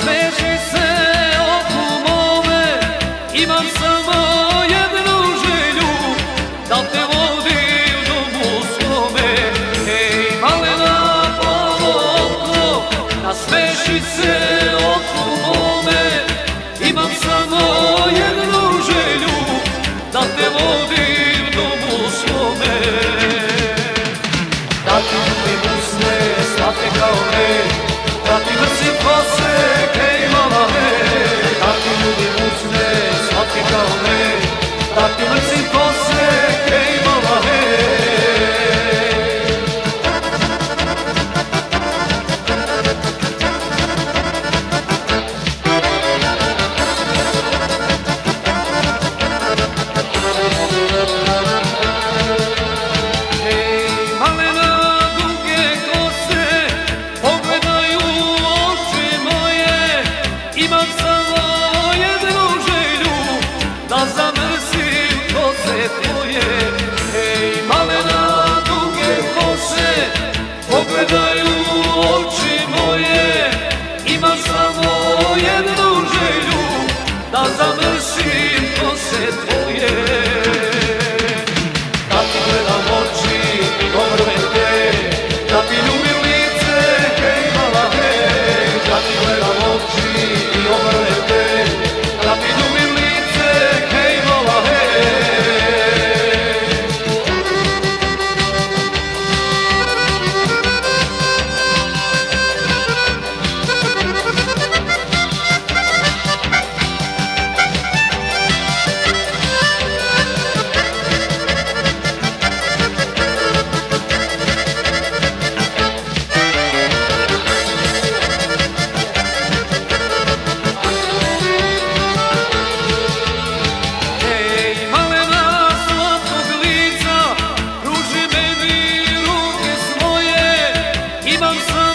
Smeši se oku mome Imam samo jednu želju Da te vodi u domu svome Ej, malena polovko Nasmeši se oku mome Imam samo jednu želju Da te vodi Dr. Lucy. i'm a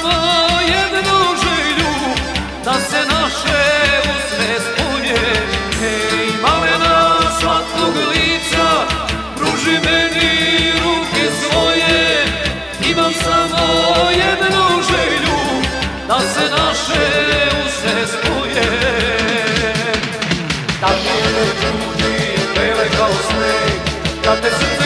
samo jednu želju Da se naše u sve spunje. Hej, malena slatkog lica Pruži meni ruke svoje. Imam samo jednu želju Da se naše u sve spunje. Da ti je ljudi pele kao sneg Da te srce